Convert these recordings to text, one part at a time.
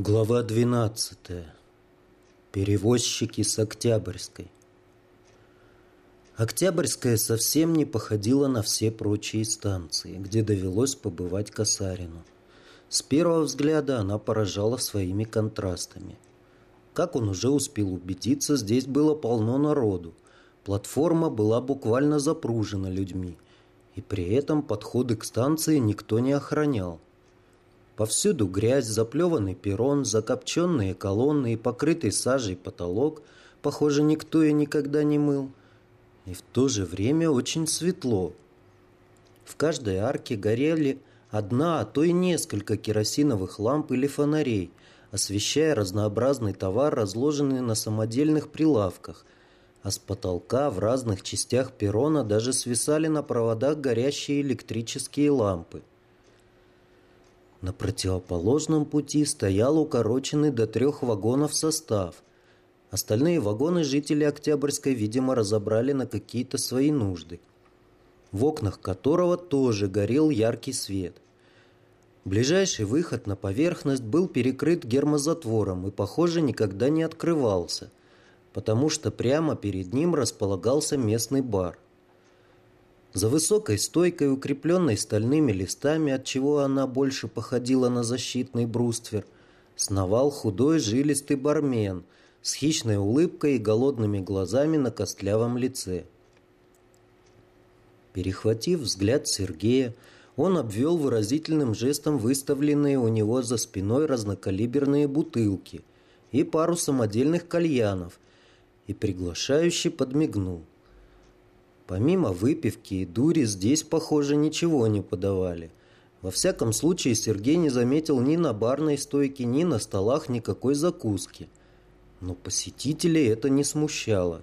Глава 12. Перевозчики с Октябрьской. Октябрьская совсем не походила на все прочие станции, где довелось побывать Касарину. С первого взгляда она поражала своими контрастами. Как он уже успел убедиться, здесь было полно народу. Платформа была буквально запружена людьми, и при этом подходы к станции никто не охранял. Повсюду грязь, заплеванный перрон, закопченные колонны и покрытый сажей потолок. Похоже, никто и никогда не мыл. И в то же время очень светло. В каждой арке горели одна, а то и несколько керосиновых ламп или фонарей, освещая разнообразный товар, разложенный на самодельных прилавках, а с потолка в разных частях перрона даже свисали на проводах горящие электрические лампы. На противоположном пути стоял укороченный до трех вагонов состав. Остальные вагоны жители Октябрьской, видимо, разобрали на какие-то свои нужды, в окнах которого тоже горел яркий свет. Ближайший выход на поверхность был перекрыт гермозатвором и, похоже, никогда не открывался, потому что прямо перед ним располагался местный бар – за высокой стойкой, укрепленной стальными листами, от чего она больше походила на защитный бруствер, сновал худой жилистый бармен с хищной улыбкой и голодными глазами на костлявом лице. Перехватив взгляд Сергея, он обвел выразительным жестом выставленные у него за спиной разнокалиберные бутылки и пару самодельных кальянов и приглашающе подмигнул. Помимо выпивки и дури здесь, похоже, ничего не подавали. Во всяком случае, Сергей не заметил ни на барной стойке, ни на столах никакой закуски. Но посетителей это не смущало.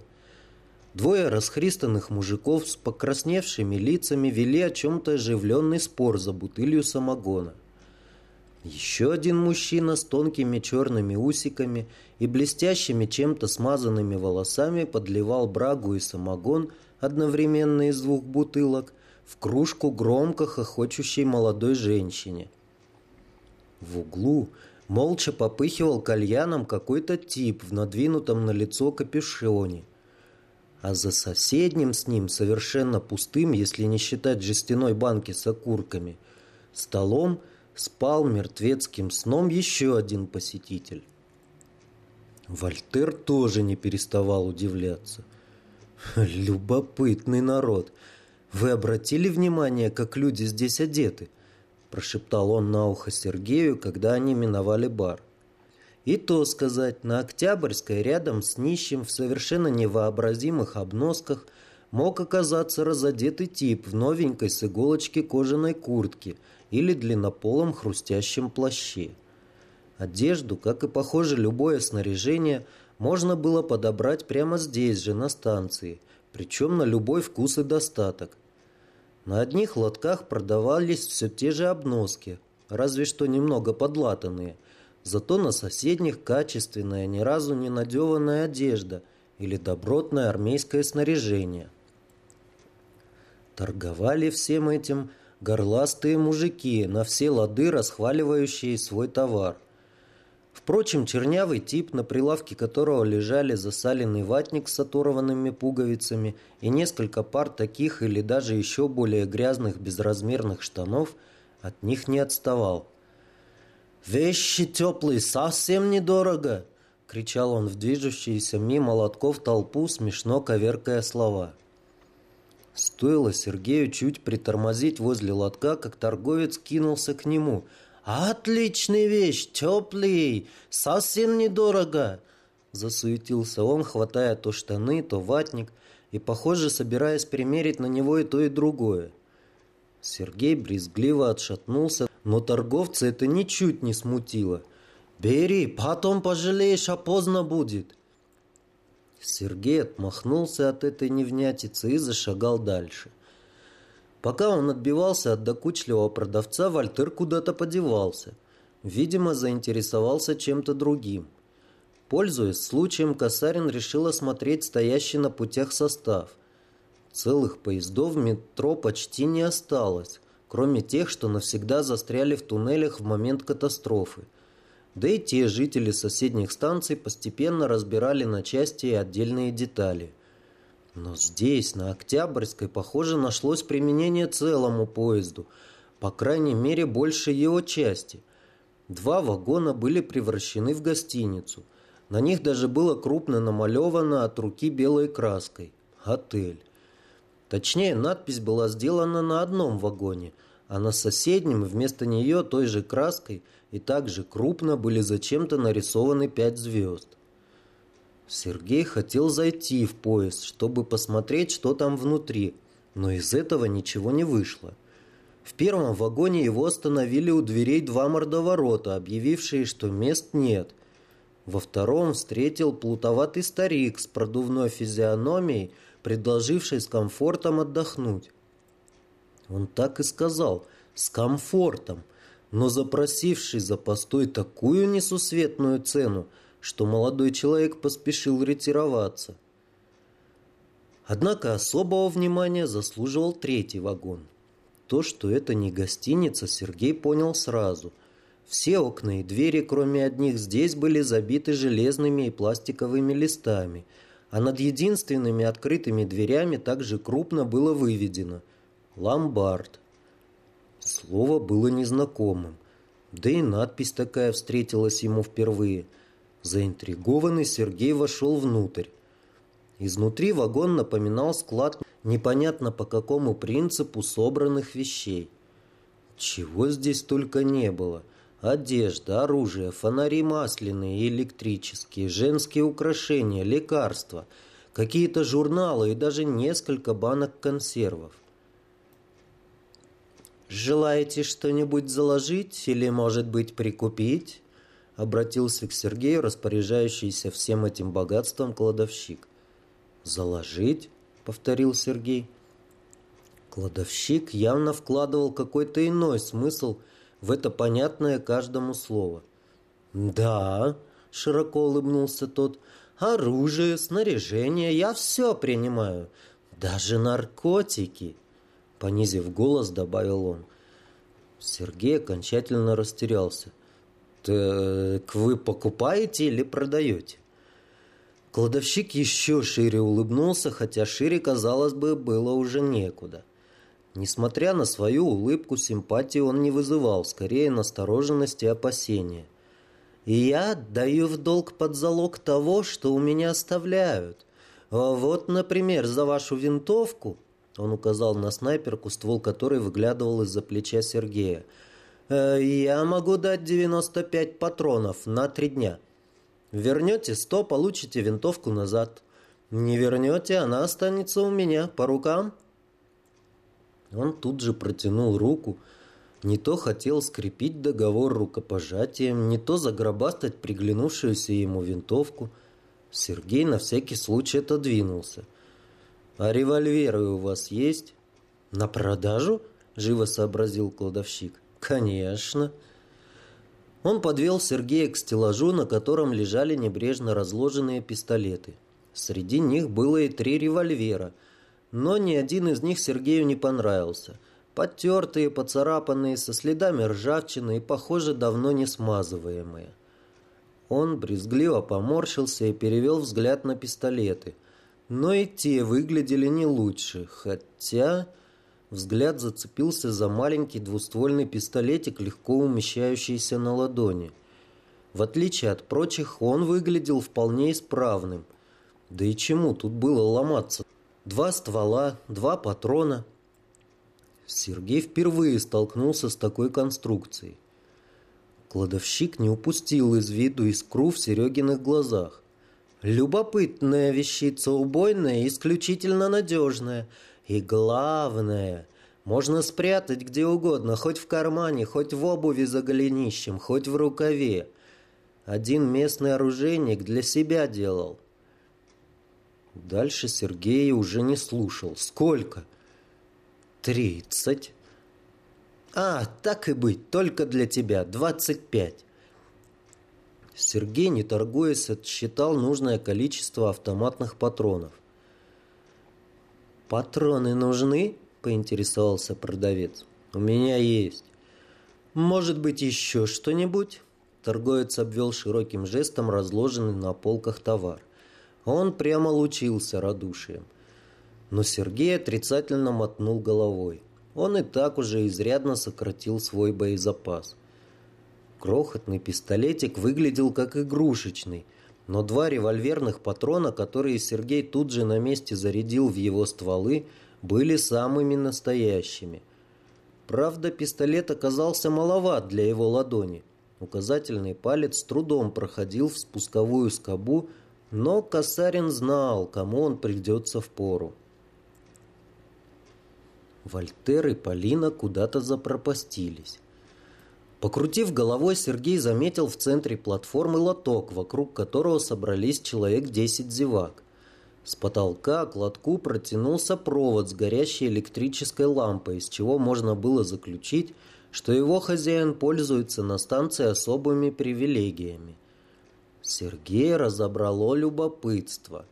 Двое расхристанных мужиков с покрасневшими лицами вели о чем-то оживленный спор за бутылью самогона. Еще один мужчина с тонкими черными усиками и блестящими чем-то смазанными волосами подливал брагу и самогон – одновременно из двух бутылок в кружку громко хохочущей молодой женщине. В углу молча попыхивал кальяном какой-то тип в надвинутом на лицо капюшоне. А за соседним с ним, совершенно пустым, если не считать жестяной банки с окурками, столом спал мертвецким сном еще один посетитель. Вольтер тоже не переставал удивляться – «Любопытный народ. Вы обратили внимание, как люди здесь одеты?» Прошептал он на ухо Сергею, когда они миновали бар. И то сказать, на Октябрьской рядом с нищим в совершенно невообразимых обносках мог оказаться разодетый тип в новенькой с иголочки кожаной куртке или длиннополом хрустящем плаще. Одежду, как и, похоже, любое снаряжение – можно было подобрать прямо здесь же, на станции, причем на любой вкус и достаток. На одних лотках продавались все те же обноски, разве что немного подлатанные, зато на соседних качественная, ни разу не надеванная одежда или добротное армейское снаряжение. Торговали всем этим горластые мужики, на все лады расхваливающие свой товар. Впрочем, чернявый тип, на прилавке которого лежали засаленный ватник с оторванными пуговицами и несколько пар таких или даже еще более грязных безразмерных штанов, от них не отставал. «Вещи теплые, совсем недорого!» — кричал он в движущуюся мимо лотков толпу, смешно коверкая слова. Стоило Сергею чуть притормозить возле лотка, как торговец кинулся к нему — «Отличная вещь, теплый, совсем недорого!» Засуетился он, хватая то штаны, то ватник, и, похоже, собираясь примерить на него и то, и другое. Сергей брезгливо отшатнулся, но торговца это ничуть не смутило. «Бери, потом пожалеешь, а поздно будет!» Сергей отмахнулся от этой невнятицы и зашагал дальше – Пока он отбивался от докучливого продавца, Вальтер куда-то подевался. Видимо, заинтересовался чем-то другим. Пользуясь случаем, Касарин решил осмотреть стоящий на путях состав. Целых поездов в метро почти не осталось, кроме тех, что навсегда застряли в туннелях в момент катастрофы. Да и те жители соседних станций постепенно разбирали на части и отдельные детали. Но здесь, на Октябрьской, похоже, нашлось применение целому поезду, по крайней мере, больше его части. Два вагона были превращены в гостиницу. На них даже было крупно намалевано от руки белой краской «Отель». Точнее, надпись была сделана на одном вагоне, а на соседнем вместо нее той же краской и также крупно были зачем-то нарисованы пять звезд. Сергей хотел зайти в поезд, чтобы посмотреть, что там внутри, но из этого ничего не вышло. В первом вагоне его остановили у дверей два мордоворота, объявившие, что мест нет. Во втором встретил плутоватый старик с продувной физиономией, предложивший с комфортом отдохнуть. Он так и сказал «с комфортом», но запросивший за постой такую несусветную цену, что молодой человек поспешил ретироваться. Однако особого внимания заслуживал третий вагон. То, что это не гостиница, Сергей понял сразу. Все окна и двери, кроме одних, здесь были забиты железными и пластиковыми листами – а над единственными открытыми дверями также крупно было выведено «Ломбард». Слово было незнакомым, да и надпись такая встретилась ему впервые. Заинтригованный Сергей вошел внутрь. Изнутри вагон напоминал склад непонятно по какому принципу собранных вещей. Чего здесь только не было – Одежда, оружие, фонари масляные и электрические, женские украшения, лекарства, какие-то журналы и даже несколько банок консервов. «Желаете что-нибудь заложить или, может быть, прикупить?» Обратился к Сергею, распоряжающийся всем этим богатством кладовщик. «Заложить?» — повторил Сергей. Кладовщик явно вкладывал какой-то иной смысл — в это понятное каждому слово. «Да», — широко улыбнулся тот, — «оружие, снаряжение, я все принимаю, даже наркотики», — понизив голос, добавил он. Сергей окончательно растерялся. «Так вы покупаете или продаете?» Кладовщик еще шире улыбнулся, хотя шире, казалось бы, было уже некуда. Несмотря на свою улыбку, симпатии он не вызывал, скорее настороженность и опасения. И я даю в долг под залог того, что у меня оставляют. А вот, например, за вашу винтовку, он указал на снайперку, ствол которой выглядывал из-за плеча Сергея, «э, я могу дать 95 патронов на три дня. Вернете 100, получите винтовку назад. Не вернете, она останется у меня по рукам. Он тут же протянул руку, не то хотел скрепить договор рукопожатием, не то загробастать приглянувшуюся ему винтовку. Сергей на всякий случай отодвинулся. «А револьверы у вас есть?» «На продажу?» – живо сообразил кладовщик. «Конечно». Он подвел Сергея к стеллажу, на котором лежали небрежно разложенные пистолеты. Среди них было и три револьвера – но ни один из них Сергею не понравился. Потертые, поцарапанные, со следами ржавчины и, похоже, давно не смазываемые. Он брезгливо поморщился и перевел взгляд на пистолеты. Но и те выглядели не лучше, хотя... Взгляд зацепился за маленький двуствольный пистолетик, легко умещающийся на ладони. В отличие от прочих, он выглядел вполне исправным. Да и чему тут было ломаться? Два ствола, два патрона. Сергей впервые столкнулся с такой конструкцией. Кладовщик не упустил из виду искру в Серегиных глазах. Любопытная вещица, убойная и исключительно надежная. И главное, можно спрятать где угодно, хоть в кармане, хоть в обуви за голенищем, хоть в рукаве. Один местный оружейник для себя делал. Дальше Сергей уже не слушал. Сколько? Тридцать. А, так и быть, только для тебя. Двадцать пять. Сергей, не торгуясь, отсчитал нужное количество автоматных патронов. «Патроны нужны?» – поинтересовался продавец. «У меня есть. Может быть, еще что-нибудь?» торговец обвел широким жестом разложенный на полках товар. Он прямо лучился радушием. Но Сергей отрицательно мотнул головой. Он и так уже изрядно сократил свой боезапас. Крохотный пистолетик выглядел как игрушечный, но два револьверных патрона, которые Сергей тут же на месте зарядил в его стволы, были самыми настоящими. Правда, пистолет оказался маловат для его ладони. Указательный палец с трудом проходил в спусковую скобу, но Касарин знал, кому он придется в пору. Вольтер и Полина куда-то запропастились. Покрутив головой, Сергей заметил в центре платформы лоток, вокруг которого собрались человек десять зевак. С потолка к лотку протянулся провод с горящей электрической лампой, из чего можно было заключить, что его хозяин пользуется на станции особыми привилегиями. Сергей разобрало любопытство.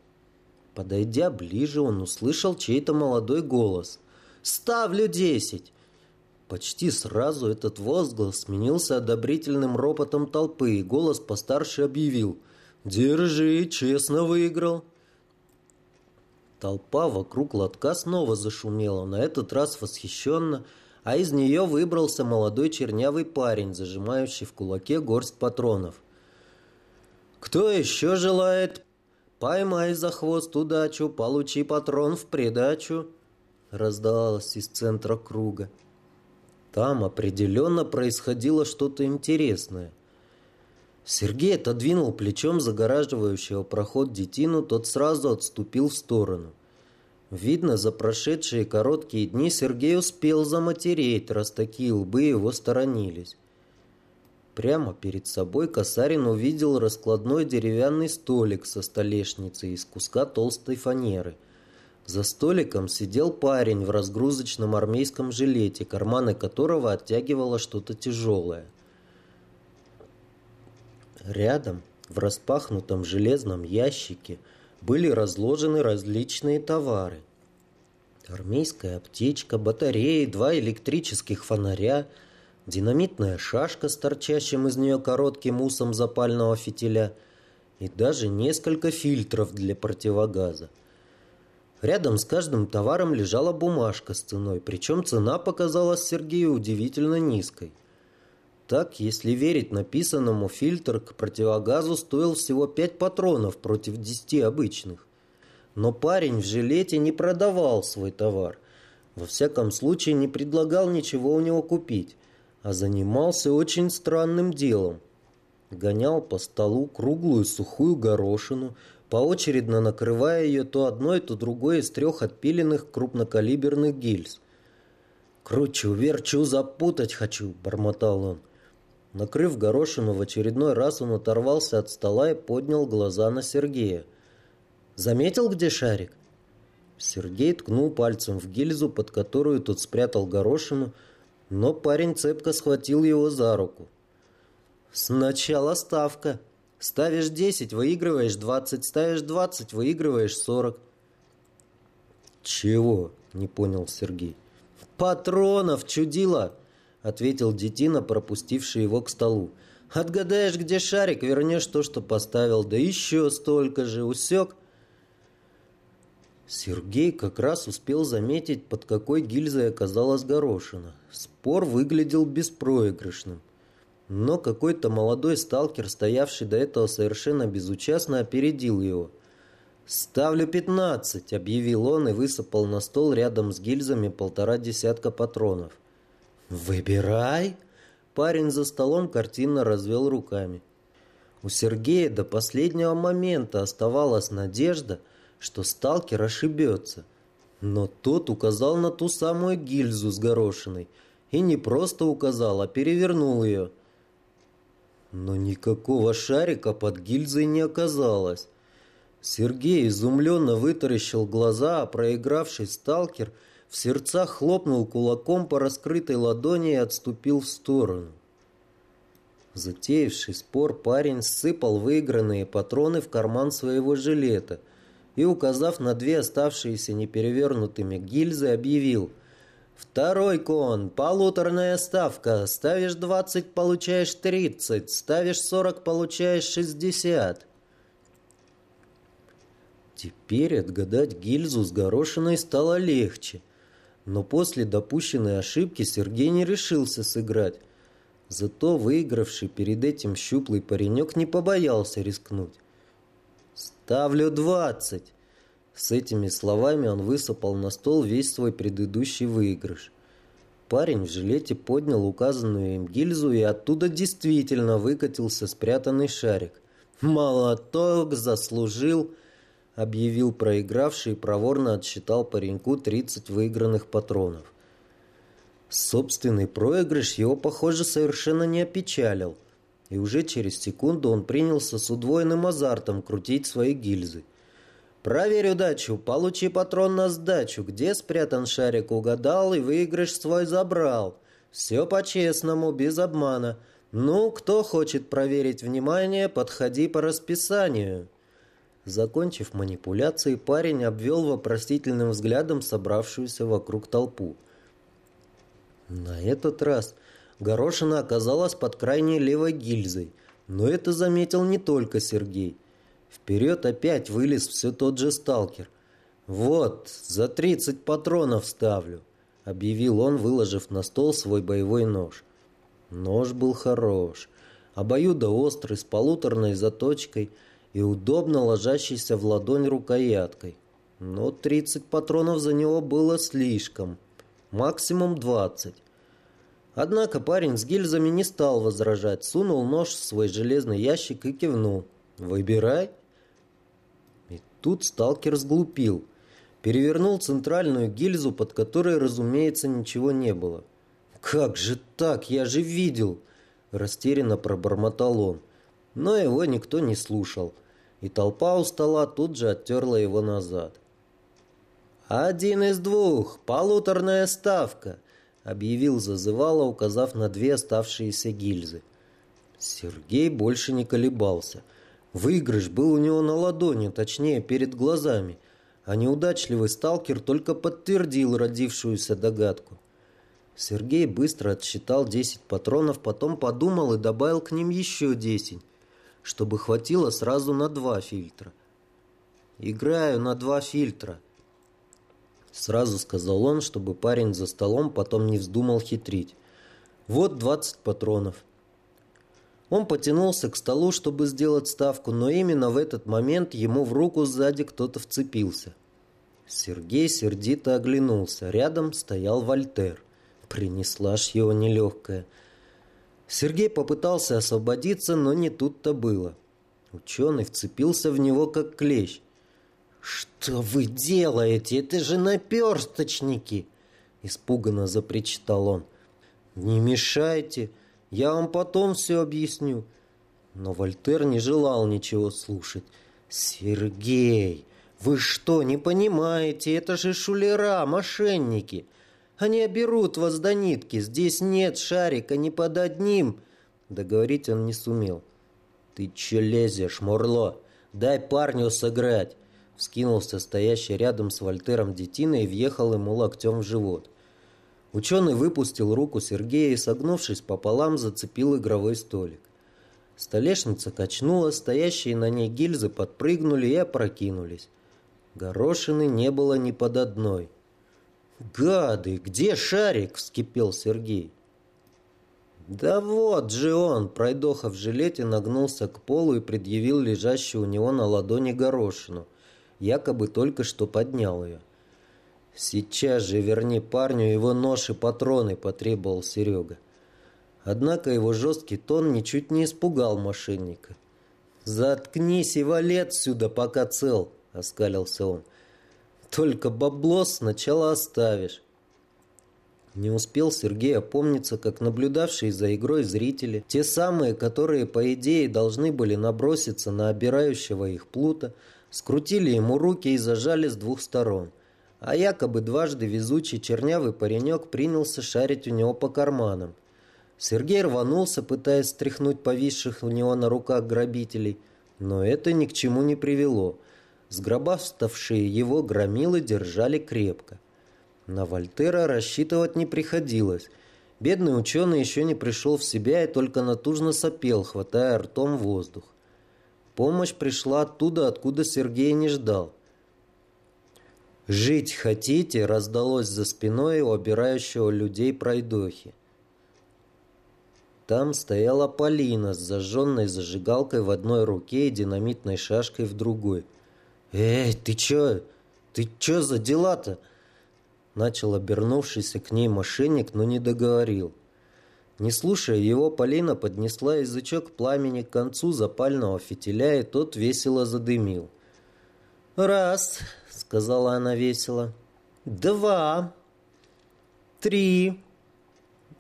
Подойдя ближе, он услышал чей-то молодой голос. «Ставлю десять!» Почти сразу этот возглас сменился одобрительным ропотом толпы, и голос постарше объявил «Держи, честно выиграл». Толпа вокруг лотка снова зашумела, на этот раз восхищенно, а из нее выбрался молодой чернявый парень, зажимающий в кулаке горсть патронов. «Кто еще желает? Поймай за хвост удачу, получи патрон в придачу!» раздалось из центра круга. Там определенно происходило что-то интересное. Сергей отодвинул плечом загораживающего проход детину, тот сразу отступил в сторону. Видно, за прошедшие короткие дни Сергей успел заматереть, раз такие лбы его сторонились. Прямо перед собой Касарин увидел раскладной деревянный столик со столешницей из куска толстой фанеры – за столиком сидел парень в разгрузочном армейском жилете, карманы которого оттягивало что-то тяжелое. Рядом, в распахнутом железном ящике, были разложены различные товары. Армейская аптечка, батареи, два электрических фонаря, динамитная шашка с торчащим из нее коротким усом запального фитиля и даже несколько фильтров для противогаза. Рядом с каждым товаром лежала бумажка с ценой, причем цена показалась Сергею удивительно низкой. Так, если верить написанному, фильтр к противогазу стоил всего 5 патронов против 10 обычных. Но парень в жилете не продавал свой товар. Во всяком случае, не предлагал ничего у него купить, а занимался очень странным делом. Гонял по столу круглую сухую горошину – поочередно накрывая ее то одной, то другой из трех отпиленных крупнокалиберных гильз. «Кручу, верчу, запутать хочу», — бормотал он. Накрыв горошину в очередной раз, он оторвался от стола и поднял глаза на Сергея. «Заметил, где шарик?» Сергей ткнул пальцем в гильзу, под которую тот спрятал горошину, но парень цепко схватил его за руку. «Сначала ставка», Ставишь 10, выигрываешь 20, ставишь 20, выигрываешь 40. Чего? Не понял Сергей. Патронов, чудило, ответил детина, пропустивший его к столу. Отгадаешь, где шарик, вернешь то, что поставил, да еще столько же, усек. Сергей как раз успел заметить, под какой гильзой оказалась горошина. Спор выглядел беспроигрышным. Но какой-то молодой сталкер, стоявший до этого совершенно безучастно, опередил его. «Ставлю пятнадцать», — объявил он и высыпал на стол рядом с гильзами полтора десятка патронов. «Выбирай!» Парень за столом картинно развел руками. У Сергея до последнего момента оставалась надежда, что сталкер ошибется. Но тот указал на ту самую гильзу с горошиной. И не просто указал, а перевернул ее — но никакого шарика под гильзой не оказалось. Сергей изумленно вытаращил глаза, а проигравший сталкер в сердцах хлопнул кулаком по раскрытой ладони и отступил в сторону. Затеявший спор парень сыпал выигранные патроны в карман своего жилета и, указав на две оставшиеся неперевернутыми гильзы, объявил Второй кон, полуторная ставка. Ставишь 20, получаешь 30. Ставишь 40, получаешь 60. Теперь отгадать гильзу с горошиной стало легче. Но после допущенной ошибки Сергей не решился сыграть. Зато выигравший перед этим щуплый паренек не побоялся рискнуть. «Ставлю двадцать!» С этими словами он высыпал на стол весь свой предыдущий выигрыш. Парень в жилете поднял указанную им гильзу, и оттуда действительно выкатился спрятанный шарик. «Молоток заслужил!» — объявил проигравший и проворно отсчитал пареньку 30 выигранных патронов. Собственный проигрыш его, похоже, совершенно не опечалил, и уже через секунду он принялся с удвоенным азартом крутить свои гильзы. Проверь удачу, получи патрон на сдачу. Где спрятан шарик, угадал и выигрыш свой забрал. Все по-честному, без обмана. Ну, кто хочет проверить внимание, подходи по расписанию. Закончив манипуляции, парень обвел вопросительным взглядом собравшуюся вокруг толпу. На этот раз горошина оказалась под крайней левой гильзой, но это заметил не только Сергей. Вперед опять вылез все тот же сталкер. «Вот, за тридцать патронов ставлю», — объявил он, выложив на стол свой боевой нож. Нож был хорош, обоюдоострый, с полуторной заточкой и удобно ложащийся в ладонь рукояткой. Но тридцать патронов за него было слишком, максимум двадцать. Однако парень с гильзами не стал возражать, сунул нож в свой железный ящик и кивнул. «Выбирай». Тут сталкер сглупил. Перевернул центральную гильзу, под которой, разумеется, ничего не было. «Как же так? Я же видел!» Растерянно пробормотал он. Но его никто не слушал. И толпа у стола тут же оттерла его назад. «Один из двух! Полуторная ставка!» объявил зазывало, указав на две оставшиеся гильзы. Сергей больше не колебался – Выигрыш был у него на ладони, точнее, перед глазами, а неудачливый сталкер только подтвердил родившуюся догадку. Сергей быстро отсчитал 10 патронов, потом подумал и добавил к ним еще 10, чтобы хватило сразу на два фильтра. «Играю на два фильтра», — сразу сказал он, чтобы парень за столом потом не вздумал хитрить. «Вот 20 патронов». Он потянулся к столу, чтобы сделать ставку, но именно в этот момент ему в руку сзади кто-то вцепился. Сергей сердито оглянулся. Рядом стоял Вольтер. Принесла ж его нелегкая. Сергей попытался освободиться, но не тут-то было. Ученый вцепился в него, как клещ. «Что вы делаете? Это же наперсточники!» Испуганно запричитал он. «Не мешайте!» Я вам потом все объясню». Но Вольтер не желал ничего слушать. «Сергей, вы что, не понимаете? Это же шулера, мошенники. Они оберут вас до нитки. Здесь нет шарика ни под одним». Договорить он не сумел. «Ты че лезешь, Мурло? Дай парню сыграть!» Вскинулся стоящий рядом с Вольтером детина и въехал ему локтем в живот. Ученый выпустил руку Сергея и, согнувшись пополам, зацепил игровой столик. Столешница качнула, стоящие на ней гильзы подпрыгнули и опрокинулись. Горошины не было ни под одной. «Гады, где шарик?» – вскипел Сергей. «Да вот же он!» – пройдоха в жилете нагнулся к полу и предъявил лежащую у него на ладони горошину. Якобы только что поднял ее. «Сейчас же верни парню его нож и патроны», – потребовал Серега. Однако его жесткий тон ничуть не испугал мошенника. «Заткнись и вали отсюда, пока цел», – оскалился он. «Только бабло сначала оставишь». Не успел Сергей опомниться, как наблюдавшие за игрой зрители, те самые, которые, по идее, должны были наброситься на обирающего их плута, скрутили ему руки и зажали с двух сторон – а якобы дважды везучий чернявый паренек принялся шарить у него по карманам. Сергей рванулся, пытаясь стряхнуть повисших у него на руках грабителей, но это ни к чему не привело. Сгробаставшие его громилы держали крепко. На Вольтера рассчитывать не приходилось. Бедный ученый еще не пришел в себя и только натужно сопел, хватая ртом воздух. Помощь пришла оттуда, откуда Сергей не ждал. «Жить хотите?» – раздалось за спиной у обирающего людей пройдохи. Там стояла Полина с зажженной зажигалкой в одной руке и динамитной шашкой в другой. «Эй, ты чё? Ты чё за дела-то?» Начал обернувшийся к ней мошенник, но не договорил. Не слушая его, Полина поднесла язычок пламени к концу запального фитиля, и тот весело задымил. «Раз», — сказала она весело, — «два, три».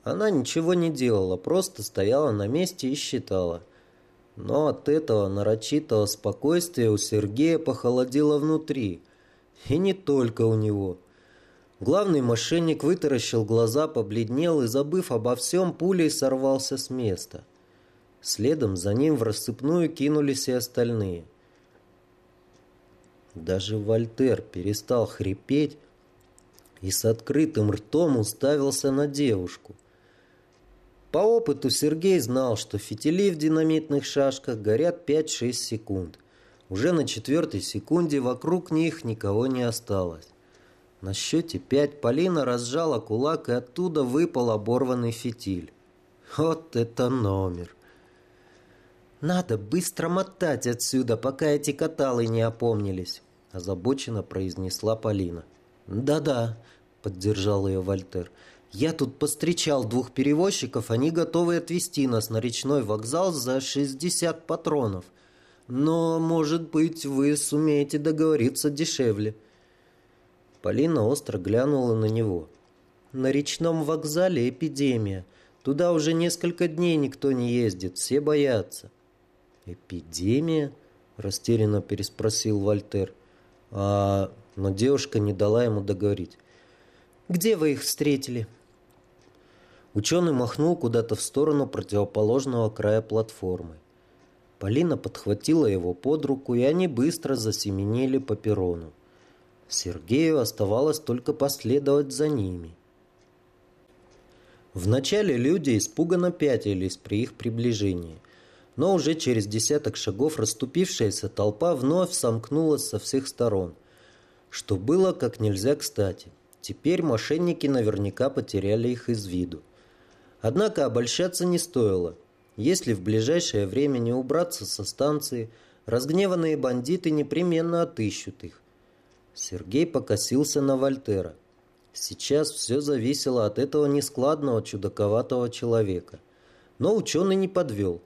Она ничего не делала, просто стояла на месте и считала. Но от этого нарочитого спокойствия у Сергея похолодело внутри. И не только у него. Главный мошенник вытаращил глаза, побледнел и, забыв обо всем, пулей сорвался с места. Следом за ним в рассыпную кинулись и остальные. Даже Вольтер перестал хрипеть и с открытым ртом уставился на девушку. По опыту Сергей знал, что фитили в динамитных шашках горят 5-6 секунд. Уже на четвертой секунде вокруг них никого не осталось. На счете пять Полина разжала кулак, и оттуда выпал оборванный фитиль. Вот это номер! «Надо быстро мотать отсюда, пока эти каталы не опомнились», – озабоченно произнесла Полина. «Да-да», – поддержал ее Вольтер. «Я тут постречал двух перевозчиков, они готовы отвезти нас на речной вокзал за 60 патронов. Но, может быть, вы сумеете договориться дешевле». Полина остро глянула на него. «На речном вокзале эпидемия. Туда уже несколько дней никто не ездит, все боятся». «Эпидемия?» – растерянно переспросил Вольтер. «А...» Но девушка не дала ему договорить. «Где вы их встретили?» Ученый махнул куда-то в сторону противоположного края платформы. Полина подхватила его под руку, и они быстро засеменили по перрону. Сергею оставалось только последовать за ними. Вначале люди испуганно пятились при их приближении, но уже через десяток шагов расступившаяся толпа вновь сомкнулась со всех сторон, что было как нельзя кстати. Теперь мошенники наверняка потеряли их из виду. Однако обольщаться не стоило. Если в ближайшее время не убраться со станции, разгневанные бандиты непременно отыщут их. Сергей покосился на Вольтера. Сейчас все зависело от этого нескладного, чудаковатого человека. Но ученый не подвел.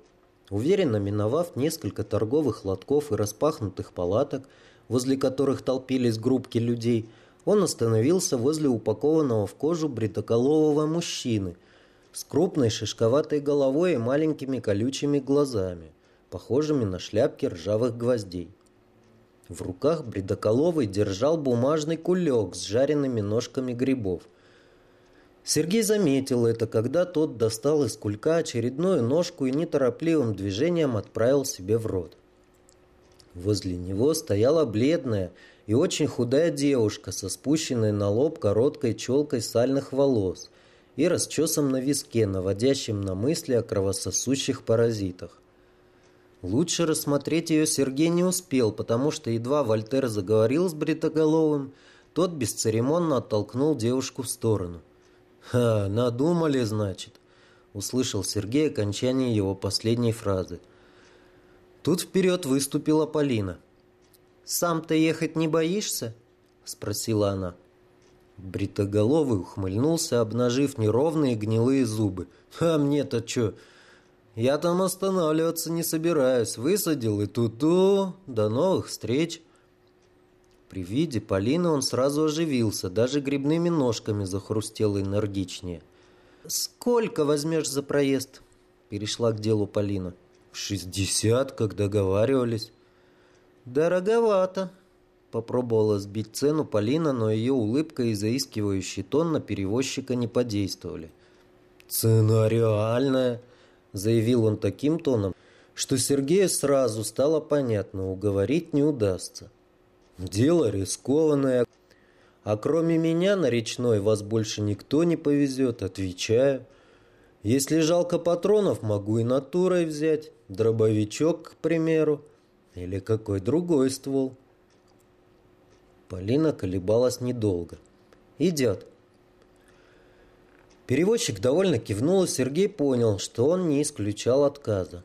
Уверенно миновав несколько торговых лотков и распахнутых палаток, возле которых толпились группки людей, он остановился возле упакованного в кожу бритоколового мужчины с крупной шишковатой головой и маленькими колючими глазами, похожими на шляпки ржавых гвоздей. В руках Бредоколовый держал бумажный кулек с жареными ножками грибов. Сергей заметил это, когда тот достал из кулька очередную ножку и неторопливым движением отправил себе в рот. Возле него стояла бледная и очень худая девушка со спущенной на лоб короткой челкой сальных волос и расчесом на виске, наводящим на мысли о кровососущих паразитах. Лучше рассмотреть ее Сергей не успел, потому что едва Вольтер заговорил с Бритоголовым, тот бесцеремонно оттолкнул девушку в сторону. «Ха, надумали, значит», — услышал Сергей окончание его последней фразы. Тут вперед выступила Полина. «Сам-то ехать не боишься?» — спросила она. Бритоголовый ухмыльнулся, обнажив неровные гнилые зубы. «А мне-то чё?» Я там останавливаться не собираюсь. Высадил и ту-ту. До новых встреч. При виде Полины он сразу оживился, даже грибными ножками захрустел энергичнее. «Сколько возьмешь за проезд?» Перешла к делу Полина. «Шестьдесят, как договаривались». «Дороговато», Попробовала сбить цену Полина, но ее улыбка и заискивающий тон на перевозчика не подействовали. «Цена реальная», заявил он таким тоном, что Сергею сразу стало понятно, уговорить не удастся. Дело рискованное. А кроме меня на речной вас больше никто не повезет, отвечаю. Если жалко патронов, могу и натурой взять. Дробовичок, к примеру. Или какой другой ствол. Полина колебалась недолго. «Идет». Перевозчик довольно кивнул, и Сергей понял, что он не исключал отказа.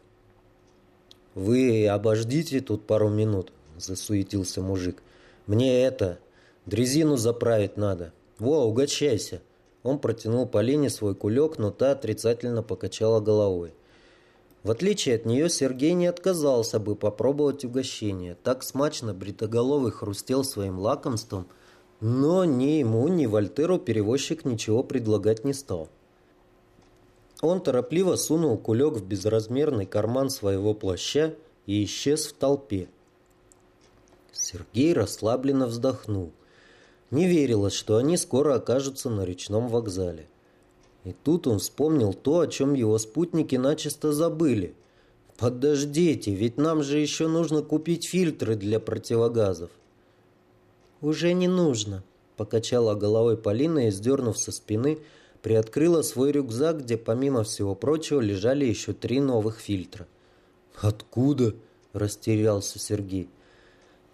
«Вы обождите тут пару минут», – засуетился мужик. «Мне это, дрезину заправить надо. Во, угощайся». Он протянул Полине свой кулек, но та отрицательно покачала головой. В отличие от нее, Сергей не отказался бы попробовать угощение. Так смачно бритоголовый хрустел своим лакомством, но ни ему, ни Вольтеру перевозчик ничего предлагать не стал. Он торопливо сунул кулек в безразмерный карман своего плаща и исчез в толпе. Сергей расслабленно вздохнул. Не верилось, что они скоро окажутся на речном вокзале. И тут он вспомнил то, о чем его спутники начисто забыли. «Подождите, ведь нам же еще нужно купить фильтры для противогазов». «Уже не нужно», – покачала головой Полина и, сдернув со спины, приоткрыла свой рюкзак, где, помимо всего прочего, лежали еще три новых фильтра. «Откуда?» – растерялся Сергей.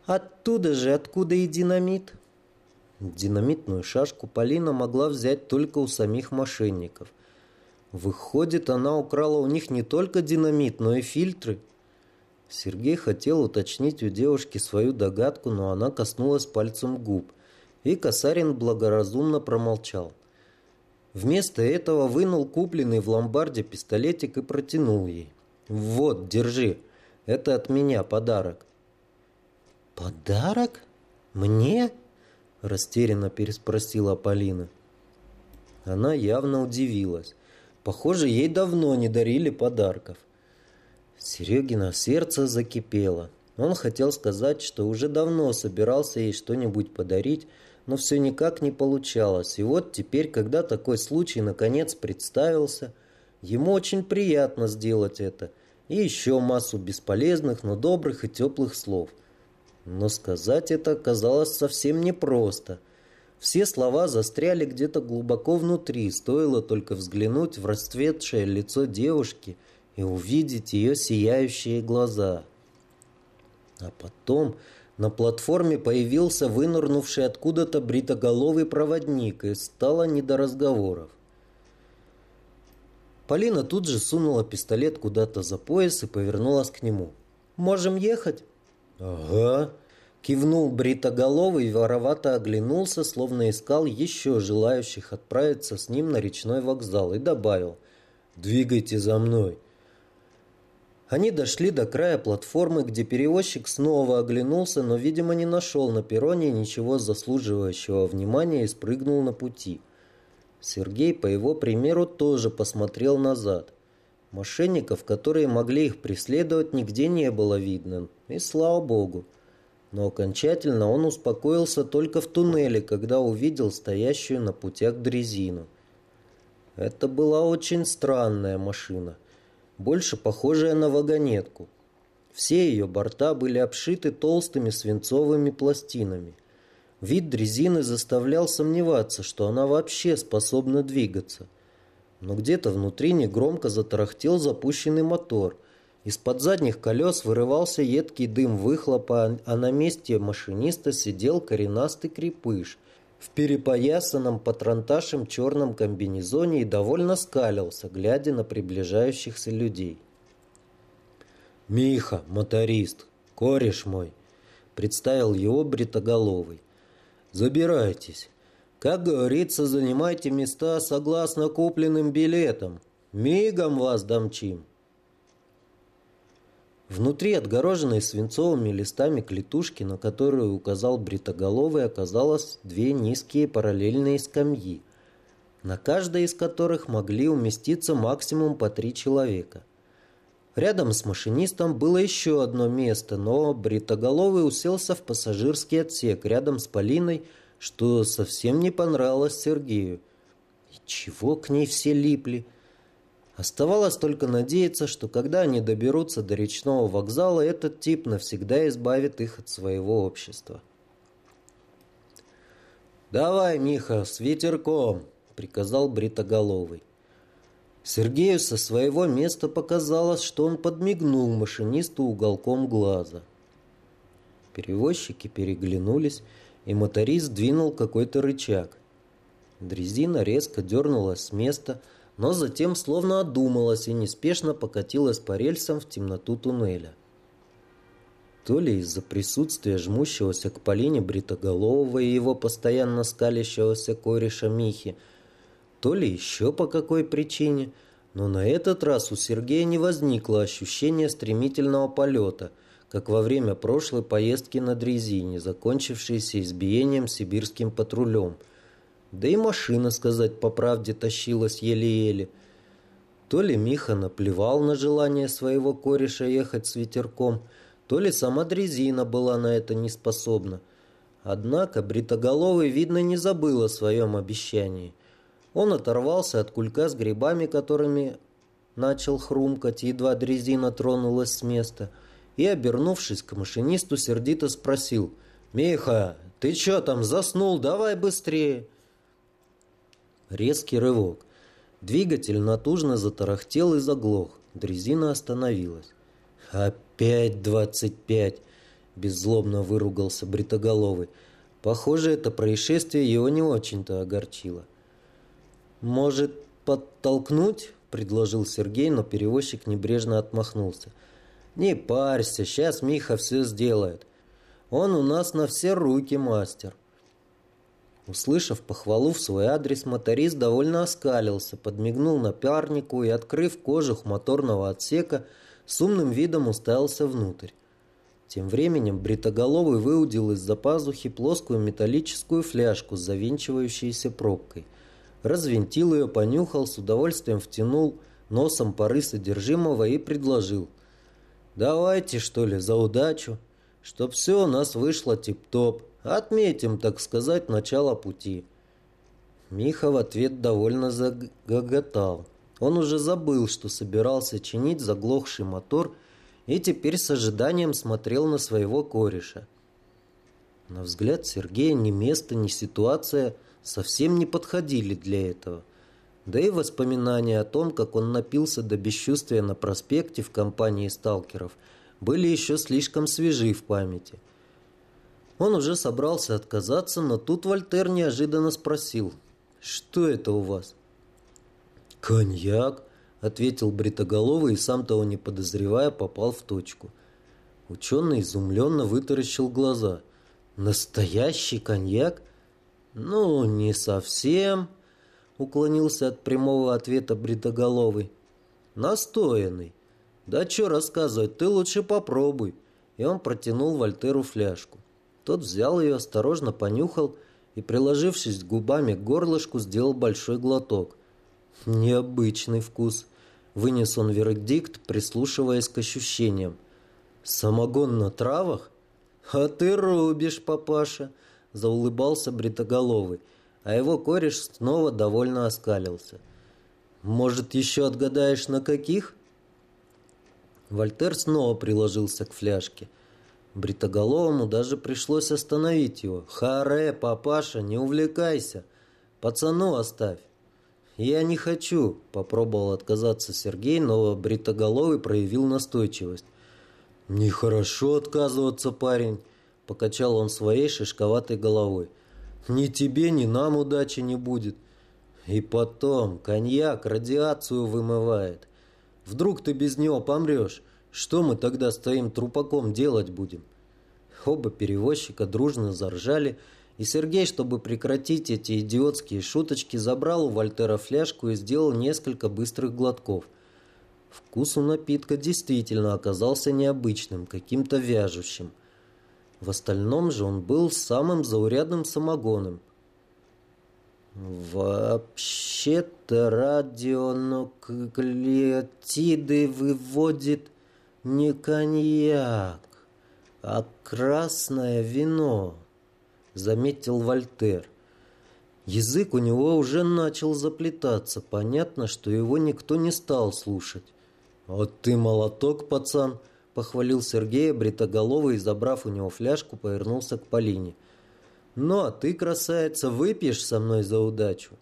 «Оттуда же, откуда и динамит», Динамитную шашку Полина могла взять только у самих мошенников. Выходит, она украла у них не только динамит, но и фильтры. Сергей хотел уточнить у девушки свою догадку, но она коснулась пальцем губ, и Касарин благоразумно промолчал. Вместо этого вынул купленный в ломбарде пистолетик и протянул ей. «Вот, держи. Это от меня подарок». «Подарок? Мне?» Растерянно переспросила Полина. Она явно удивилась. Похоже, ей давно не дарили подарков. Серегина сердце закипело. Он хотел сказать, что уже давно собирался ей что-нибудь подарить, но все никак не получалось. И вот теперь, когда такой случай наконец представился, ему очень приятно сделать это. И еще массу бесполезных, но добрых и теплых слов – но сказать это оказалось совсем непросто. Все слова застряли где-то глубоко внутри, стоило только взглянуть в расцветшее лицо девушки и увидеть ее сияющие глаза. А потом на платформе появился вынырнувший откуда-то бритоголовый проводник, и стало не до разговоров. Полина тут же сунула пистолет куда-то за пояс и повернулась к нему. «Можем ехать?» «Ага», — кивнул бритоголовый и воровато оглянулся, словно искал еще желающих отправиться с ним на речной вокзал, и добавил «Двигайте за мной». Они дошли до края платформы, где перевозчик снова оглянулся, но, видимо, не нашел на перроне ничего заслуживающего внимания и спрыгнул на пути. Сергей, по его примеру, тоже посмотрел назад. Мошенников, которые могли их преследовать, нигде не было видно. И слава богу. Но окончательно он успокоился только в туннеле, когда увидел стоящую на путях дрезину. Это была очень странная машина, больше похожая на вагонетку. Все ее борта были обшиты толстыми свинцовыми пластинами. Вид дрезины заставлял сомневаться, что она вообще способна двигаться – но где-то внутри негромко затарахтел запущенный мотор. Из-под задних колес вырывался едкий дым выхлопа, а на месте машиниста сидел коренастый крепыш в перепоясанном патронташем черном комбинезоне и довольно скалился, глядя на приближающихся людей. «Миха, моторист, кореш мой!» — представил его бритоголовый. «Забирайтесь!» Как говорится, занимайте места согласно купленным билетам. Мигом вас домчим. Внутри отгороженной свинцовыми листами клетушки, на которую указал бритоголовый, оказалось две низкие параллельные скамьи, на каждой из которых могли уместиться максимум по три человека. Рядом с машинистом было еще одно место, но бритоголовый уселся в пассажирский отсек рядом с Полиной, что совсем не понравилось Сергею. И чего к ней все липли? Оставалось только надеяться, что когда они доберутся до речного вокзала, этот тип навсегда избавит их от своего общества. «Давай, Миха, с ветерком!» — приказал Бритоголовый. Сергею со своего места показалось, что он подмигнул машинисту уголком глаза. Перевозчики переглянулись, и моторист двинул какой-то рычаг. Дрезина резко дернулась с места, но затем словно одумалась и неспешно покатилась по рельсам в темноту туннеля. То ли из-за присутствия жмущегося к Полине Бритоголового и его постоянно скалящегося кореша Михи – то ли еще по какой причине, но на этот раз у Сергея не возникло ощущения стремительного полета, как во время прошлой поездки на дрезине, закончившейся избиением сибирским патрулем. Да и машина, сказать по правде, тащилась еле-еле. То ли Миха наплевал на желание своего кореша ехать с ветерком, то ли сама дрезина была на это неспособна. Однако Бритоголовый, видно, не забыл о своем обещании. Он оторвался от кулька с грибами, которыми начал хрумкать, едва дрезина тронулась с места, и, обернувшись к машинисту, сердито спросил «Миха, ты чё там, заснул? Давай быстрее!» Резкий рывок. Двигатель натужно затарахтел и заглох. Дрезина остановилась. «Опять двадцать пять!» – беззлобно выругался Бритоголовый. Похоже, это происшествие его не очень-то огорчило. «Может, подтолкнуть?» – предложил Сергей, но перевозчик небрежно отмахнулся. «Не парься, сейчас Миха все сделает. Он у нас на все руки мастер». Услышав похвалу в свой адрес, моторист довольно оскалился, подмигнул напарнику и, открыв кожух моторного отсека, с умным видом уставился внутрь. Тем временем Бритоголовый выудил из-за пазухи плоскую металлическую фляжку с завинчивающейся пробкой – развинтил ее, понюхал, с удовольствием втянул носом пары содержимого и предложил. «Давайте, что ли, за удачу, чтоб все у нас вышло тип-топ. Отметим, так сказать, начало пути». Миха в ответ довольно загоготал. Он уже забыл, что собирался чинить заглохший мотор и теперь с ожиданием смотрел на своего кореша. На взгляд Сергея ни место, ни ситуация – совсем не подходили для этого. Да и воспоминания о том, как он напился до бесчувствия на проспекте в компании сталкеров, были еще слишком свежи в памяти. Он уже собрался отказаться, но тут Вольтер неожиданно спросил, «Что это у вас?» «Коньяк», — ответил Бритоголовый и, сам того не подозревая, попал в точку. Ученый изумленно вытаращил глаза. «Настоящий коньяк? «Ну, не совсем», — уклонился от прямого ответа Бритоголовый. «Настоянный. Да что рассказывать, ты лучше попробуй». И он протянул Вольтеру фляжку. Тот взял ее, осторожно понюхал и, приложившись губами к горлышку, сделал большой глоток. «Необычный вкус», — вынес он вердикт, прислушиваясь к ощущениям. «Самогон на травах? А ты рубишь, папаша!» заулыбался бритоголовый, а его кореш снова довольно оскалился. «Может, еще отгадаешь, на каких?» Вольтер снова приложился к фляжке. Бритоголовому даже пришлось остановить его. «Харе, папаша, не увлекайся! Пацану оставь!» «Я не хочу», — попробовал отказаться Сергей, но Бритоголовый проявил настойчивость. «Нехорошо отказываться, парень. Покачал он своей шишковатой головой. Ни тебе, ни нам удачи не будет. И потом, коньяк радиацию вымывает. Вдруг ты без него помрешь. Что мы тогда с твоим трупаком делать будем? Оба перевозчика дружно заржали, и Сергей, чтобы прекратить эти идиотские шуточки, забрал у Вольтера фляжку и сделал несколько быстрых глотков. Вкус у напитка действительно оказался необычным, каким-то вяжущим. В остальном же он был самым заурядным самогоном. Вообще-то радионуклеотиды выводит не коньяк, а красное вино, заметил Вольтер. Язык у него уже начал заплетаться. Понятно, что его никто не стал слушать. «Вот ты молоток, пацан!» Похвалил Сергея бритоголовый забрав у него фляжку, повернулся к Полине. «Ну, а ты, красавица, выпьешь со мной за удачу?»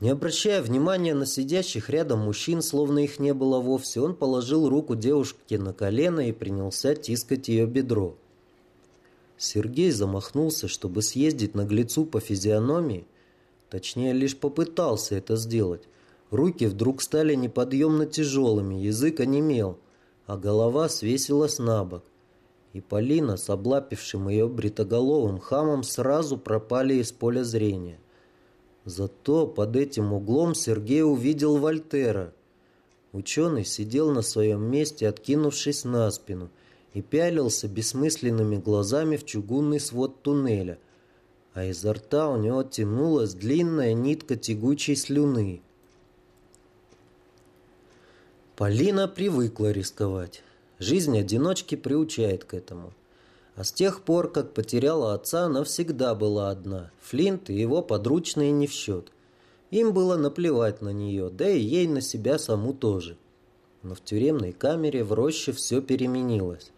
Не обращая внимания на сидящих рядом мужчин, словно их не было вовсе, он положил руку девушке на колено и принялся тискать ее бедро. Сергей замахнулся, чтобы съездить наглецу по физиономии. Точнее, лишь попытался это сделать. Руки вдруг стали неподъемно тяжелыми, язык онемел, а голова свесилась на бок. И Полина с облапившим ее бритоголовым хамом сразу пропали из поля зрения. Зато под этим углом Сергей увидел Вольтера. Ученый сидел на своем месте, откинувшись на спину, и пялился бессмысленными глазами в чугунный свод туннеля, а изо рта у него тянулась длинная нитка тягучей слюны. Полина привыкла рисковать. Жизнь одиночки приучает к этому. А с тех пор, как потеряла отца, она всегда была одна. Флинт и его подручные не в счет. Им было наплевать на нее, да и ей на себя саму тоже. Но в тюремной камере в роще все переменилось.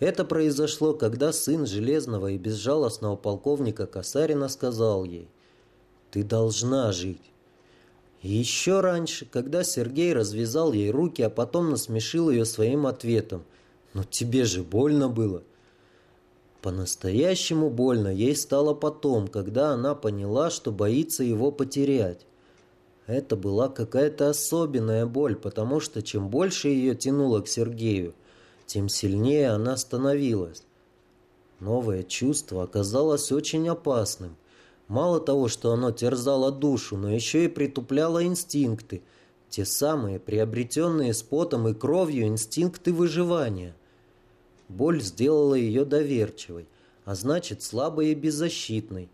Это произошло, когда сын железного и безжалостного полковника Касарина сказал ей «Ты должна жить». Еще раньше, когда Сергей развязал ей руки, а потом насмешил ее своим ответом «Но тебе же больно было». По-настоящему больно ей стало потом, когда она поняла, что боится его потерять. Это была какая-то особенная боль, потому что чем больше ее тянуло к Сергею, тем сильнее она становилась. Новое чувство оказалось очень опасным. Мало того, что оно терзало душу, но еще и притупляло инстинкты, те самые приобретенные с потом и кровью инстинкты выживания – Боль сделала ее доверчивой, а значит слабой и беззащитной.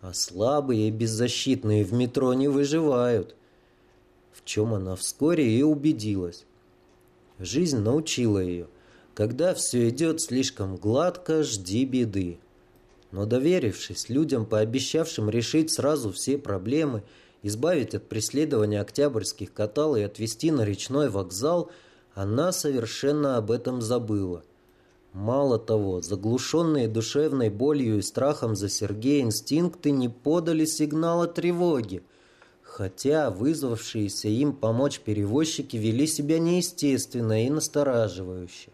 А слабые и беззащитные в метро не выживают. В чем она вскоре и убедилась. Жизнь научила ее. Когда все идет слишком гладко, жди беды. Но доверившись людям, пообещавшим решить сразу все проблемы, избавить от преследования октябрьских катал и отвезти на речной вокзал, она совершенно об этом забыла – Мало того, заглушенные душевной болью и страхом за Сергея инстинкты не подали сигнала тревоги, хотя вызвавшиеся им помочь перевозчики вели себя неестественно и настораживающе.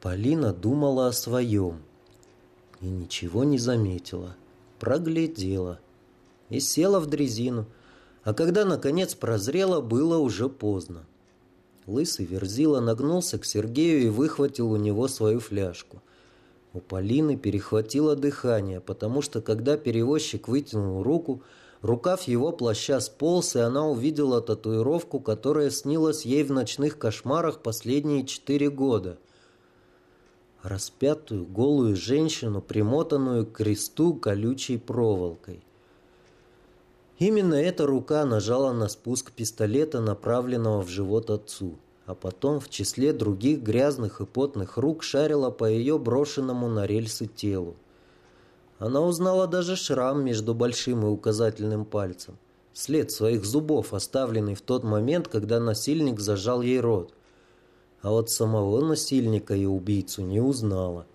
Полина думала о своем и ничего не заметила, проглядела и села в дрезину, а когда наконец прозрела, было уже поздно. Лысый Верзила нагнулся к Сергею и выхватил у него свою фляжку. У Полины перехватило дыхание, потому что когда перевозчик вытянул руку, рукав его плаща сполз, и она увидела татуировку, которая снилась ей в ночных кошмарах последние четыре года. Распятую голую женщину, примотанную к кресту колючей проволокой. Именно эта рука нажала на спуск пистолета, направленного в живот отцу, а потом в числе других грязных и потных рук шарила по ее брошенному на рельсы телу. Она узнала даже шрам между большим и указательным пальцем, след своих зубов, оставленный в тот момент, когда насильник зажал ей рот. А вот самого насильника и убийцу не узнала.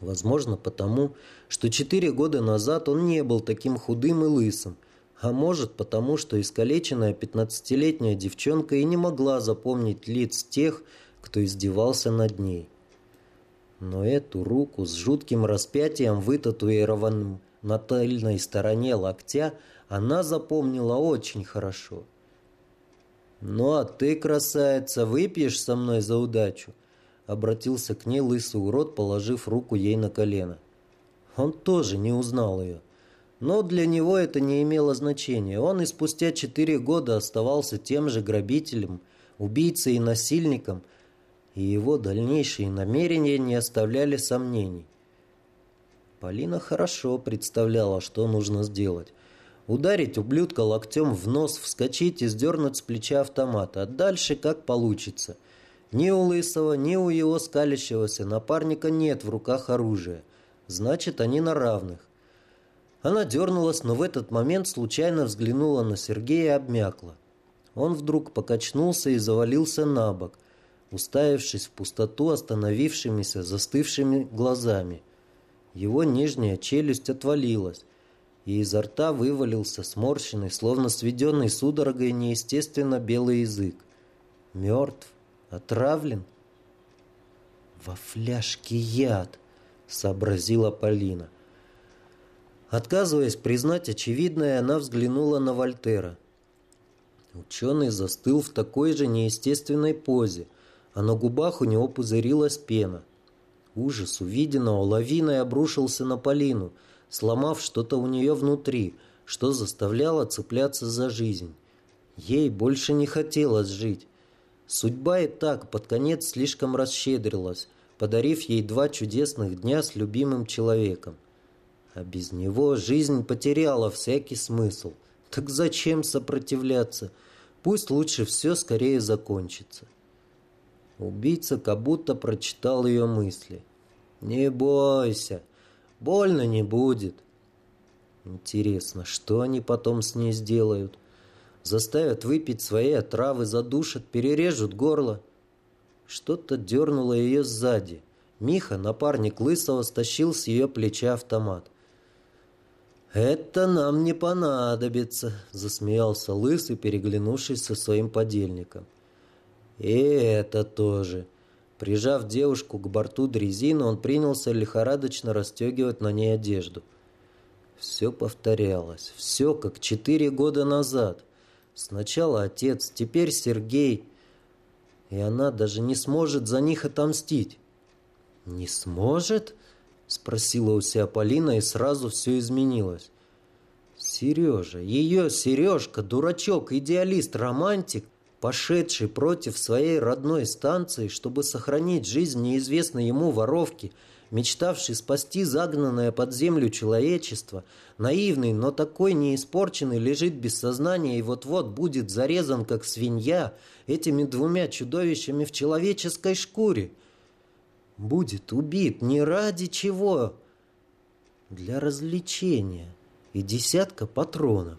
Возможно, потому, что четыре года назад он не был таким худым и лысым, а может, потому, что искалеченная пятнадцатилетняя девчонка и не могла запомнить лиц тех, кто издевался над ней. Но эту руку с жутким распятием, вытатуированным на тыльной стороне локтя, она запомнила очень хорошо. «Ну а ты, красавица, выпьешь со мной за удачу?» Обратился к ней лысый урод, положив руку ей на колено. Он тоже не узнал ее. Но для него это не имело значения. Он и спустя четыре года оставался тем же грабителем, убийцей и насильником, и его дальнейшие намерения не оставляли сомнений. Полина хорошо представляла, что нужно сделать. Ударить ублюдка локтем в нос, вскочить и сдернуть с плеча автомат, а дальше как получится – ни у Лысого, ни у его скалящегося напарника нет в руках оружия. Значит, они на равных. Она дернулась, но в этот момент случайно взглянула на Сергея и обмякла. Он вдруг покачнулся и завалился на бок, уставившись в пустоту остановившимися, застывшими глазами. Его нижняя челюсть отвалилась, и изо рта вывалился сморщенный, словно сведенный судорогой неестественно белый язык. Мертв? Отравлен? «Во фляжке яд!» — сообразила Полина. Отказываясь признать очевидное, она взглянула на Вольтера. Ученый застыл в такой же неестественной позе, а на губах у него пузырилась пена. Ужас увиденного лавиной обрушился на Полину, сломав что-то у нее внутри, что заставляло цепляться за жизнь. Ей больше не хотелось жить. Судьба и так под конец слишком расщедрилась, подарив ей два чудесных дня с любимым человеком. А без него жизнь потеряла всякий смысл. Так зачем сопротивляться? Пусть лучше все скорее закончится. Убийца как будто прочитал ее мысли. «Не бойся, больно не будет». Интересно, что они потом с ней сделают? заставят выпить свои отравы, задушат, перережут горло. Что-то дернуло ее сзади. Миха, напарник Лысого, стащил с ее плеча автомат. «Это нам не понадобится», — засмеялся Лысый, переглянувшись со своим подельником. «И это тоже». Прижав девушку к борту дрезины, он принялся лихорадочно расстегивать на ней одежду. Все повторялось, все как четыре года назад. Сначала отец, теперь Сергей. И она даже не сможет за них отомстить. «Не сможет?» – спросила у себя Полина, и сразу все изменилось. Сережа, ее Сережка, дурачок, идеалист, романтик, пошедший против своей родной станции, чтобы сохранить жизнь неизвестной ему воровки – мечтавший спасти загнанное под землю человечество, наивный, но такой неиспорченный, лежит без сознания и вот-вот будет зарезан, как свинья, этими двумя чудовищами в человеческой шкуре. Будет убит не ради чего, для развлечения и десятка патронов.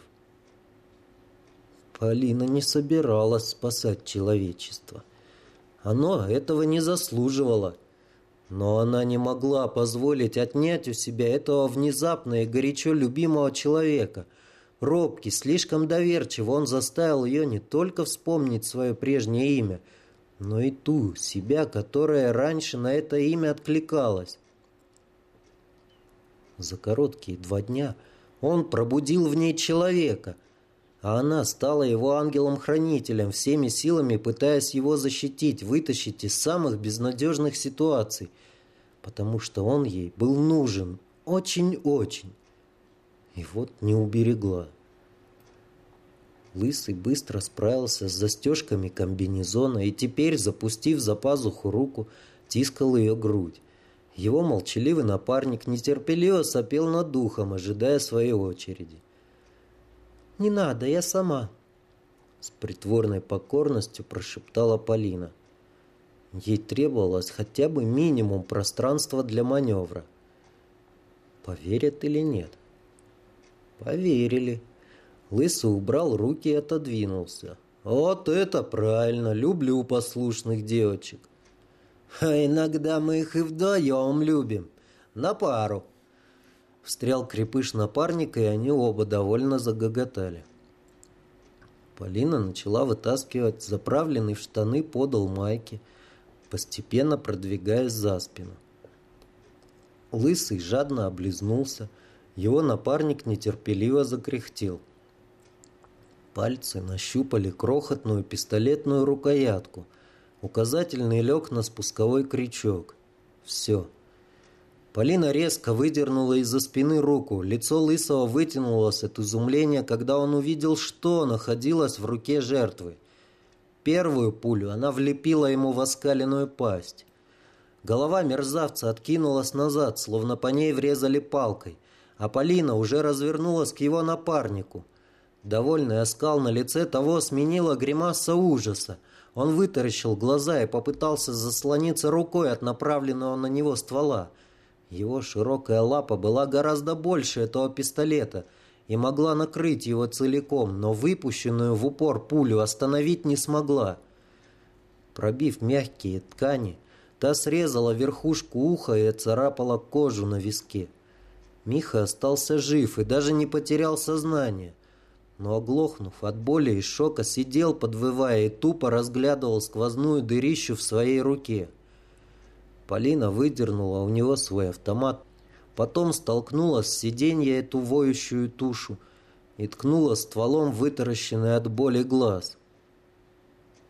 Полина не собиралась спасать человечество. Оно этого не заслуживало. Но она не могла позволить отнять у себя этого внезапно и горячо любимого человека. Робкий, слишком доверчиво, он заставил ее не только вспомнить свое прежнее имя, но и ту, себя, которая раньше на это имя откликалась. За короткие два дня он пробудил в ней человека, а она стала его ангелом-хранителем, всеми силами пытаясь его защитить, вытащить из самых безнадежных ситуаций – потому что он ей был нужен очень-очень. И вот не уберегла. Лысый быстро справился с застежками комбинезона и теперь, запустив за пазуху руку, тискал ее грудь. Его молчаливый напарник нетерпеливо сопел над духом, ожидая своей очереди. «Не надо, я сама», — с притворной покорностью прошептала Полина. Ей требовалось хотя бы минимум пространства для маневра. Поверят или нет? Поверили. Лысый убрал руки и отодвинулся. Вот это правильно, люблю послушных девочек. А иногда мы их и вдвоем любим. На пару. Встрял крепыш напарника, и они оба довольно загоготали. Полина начала вытаскивать заправленный в штаны подол майки, постепенно продвигаясь за спину. Лысый жадно облизнулся, его напарник нетерпеливо закряхтел. Пальцы нащупали крохотную пистолетную рукоятку. Указательный лег на спусковой крючок. Все. Полина резко выдернула из-за спины руку. Лицо Лысого вытянулось от изумления, когда он увидел, что находилось в руке жертвы. Первую пулю она влепила ему в оскаленную пасть. Голова мерзавца откинулась назад, словно по ней врезали палкой, а Полина уже развернулась к его напарнику. Довольный оскал на лице того сменила гримаса ужаса. Он вытаращил глаза и попытался заслониться рукой от направленного на него ствола. Его широкая лапа была гораздо больше этого пистолета – и могла накрыть его целиком, но выпущенную в упор пулю остановить не смогла. Пробив мягкие ткани, Та срезала верхушку уха и оцарапала кожу на виске. Миха остался жив и даже не потерял сознание. Но оглохнув от боли и шока, сидел, подвывая, и тупо разглядывал сквозную дырищу в своей руке. Полина выдернула у него свой автомат, потом столкнула с сиденья эту воющую тушу и ткнула стволом вытаращенный от боли глаз.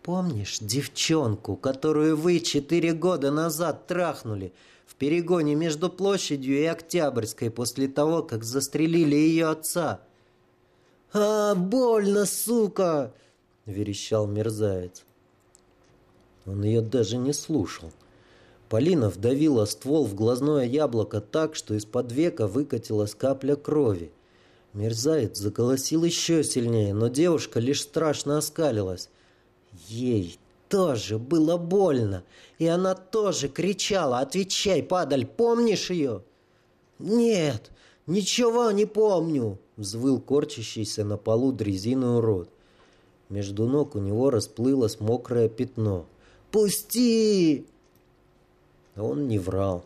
«Помнишь девчонку, которую вы четыре года назад трахнули в перегоне между площадью и Октябрьской после того, как застрелили ее отца?» «А, больно, сука!» — верещал мерзавец. Он ее даже не слушал. Полина вдавила ствол в глазное яблоко так, что из-под века выкатилась капля крови. Мерзавец заголосил еще сильнее, но девушка лишь страшно оскалилась. Ей тоже было больно, и она тоже кричала «Отвечай, падаль, помнишь ее?» «Нет, ничего не помню», — взвыл корчащийся на полу дрезиный урод. Между ног у него расплылось мокрое пятно. «Пусти!» Он не врал.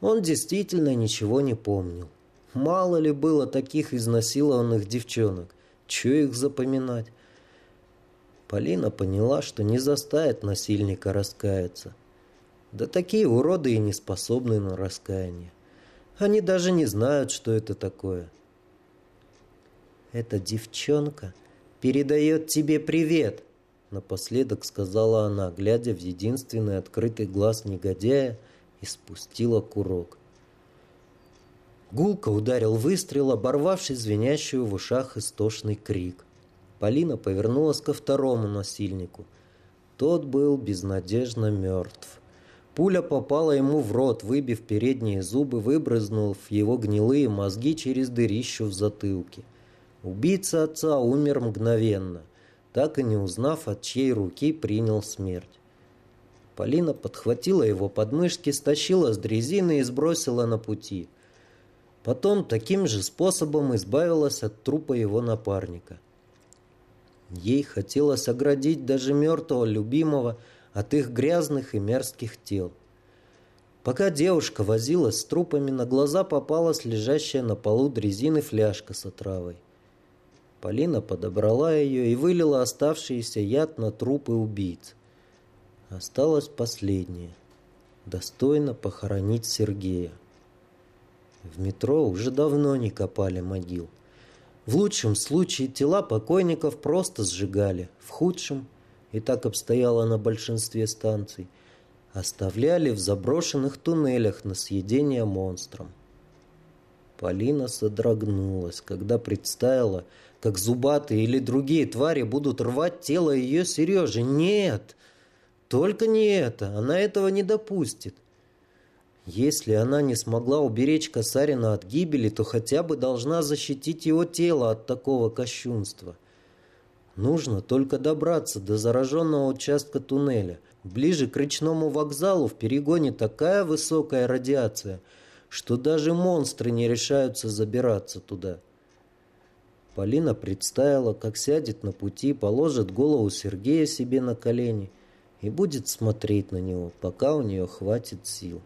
Он действительно ничего не помнил. Мало ли было таких изнасилованных девчонок. Че их запоминать? Полина поняла, что не заставит насильника раскаяться. Да такие уроды и не способны на раскаяние. Они даже не знают, что это такое. «Эта девчонка передает тебе привет», — напоследок сказала она, глядя в единственный открытый глаз негодяя, и спустила курок. Гулко ударил выстрел, оборвавший звенящую в ушах истошный крик. Полина повернулась ко второму насильнику. Тот был безнадежно мертв. Пуля попала ему в рот, выбив передние зубы, выбрызнув его гнилые мозги через дырищу в затылке. Убийца отца умер мгновенно, так и не узнав, от чьей руки принял смерть. Полина подхватила его подмышки, стащила с дрезины и сбросила на пути. Потом таким же способом избавилась от трупа его напарника. Ей хотелось оградить даже мертвого любимого от их грязных и мерзких тел. Пока девушка возилась с трупами, на глаза попалась лежащая на полу дрезины фляжка с отравой. Полина подобрала ее и вылила оставшийся яд на трупы убийц. Осталось последнее. Достойно похоронить Сергея. В метро уже давно не копали могил. В лучшем случае тела покойников просто сжигали, в худшем, и так обстояло на большинстве станций, оставляли в заброшенных туннелях на съедение монстрам. Полина содрогнулась, когда представила, как зубатые или другие твари будут рвать тело ее Сережи. Нет, только не это, она этого не допустит. Если она не смогла уберечь Касарина от гибели, то хотя бы должна защитить его тело от такого кощунства. Нужно только добраться до зараженного участка туннеля. Ближе к речному вокзалу в перегоне такая высокая радиация, что даже монстры не решаются забираться туда. Полина представила, как сядет на пути, положит голову Сергея себе на колени и будет смотреть на него, пока у нее хватит сил.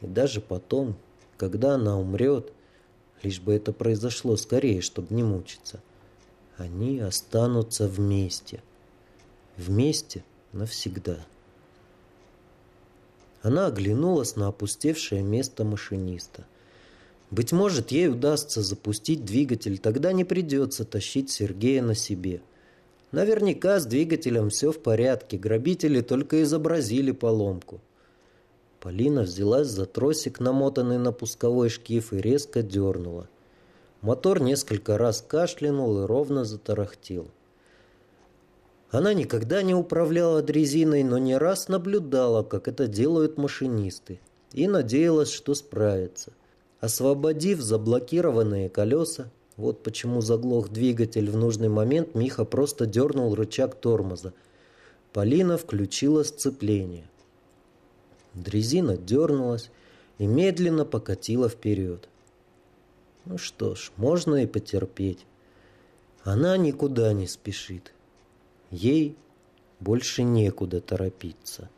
И даже потом, когда она умрет, лишь бы это произошло скорее, чтобы не мучиться, они останутся вместе. Вместе навсегда. Она оглянулась на опустевшее место машиниста. Быть может, ей удастся запустить двигатель, тогда не придется тащить Сергея на себе. Наверняка с двигателем все в порядке, грабители только изобразили поломку. Полина взялась за тросик, намотанный на пусковой шкив, и резко дернула. Мотор несколько раз кашлянул и ровно затарахтел. Она никогда не управляла дрезиной, но не раз наблюдала, как это делают машинисты, и надеялась, что справится. Освободив заблокированные колеса, вот почему заглох двигатель в нужный момент, Миха просто дернул рычаг тормоза. Полина включила сцепление. Дрезина дернулась и медленно покатила вперед. Ну что ж, можно и потерпеть. Она никуда не спешит. Ей больше некуда торопиться.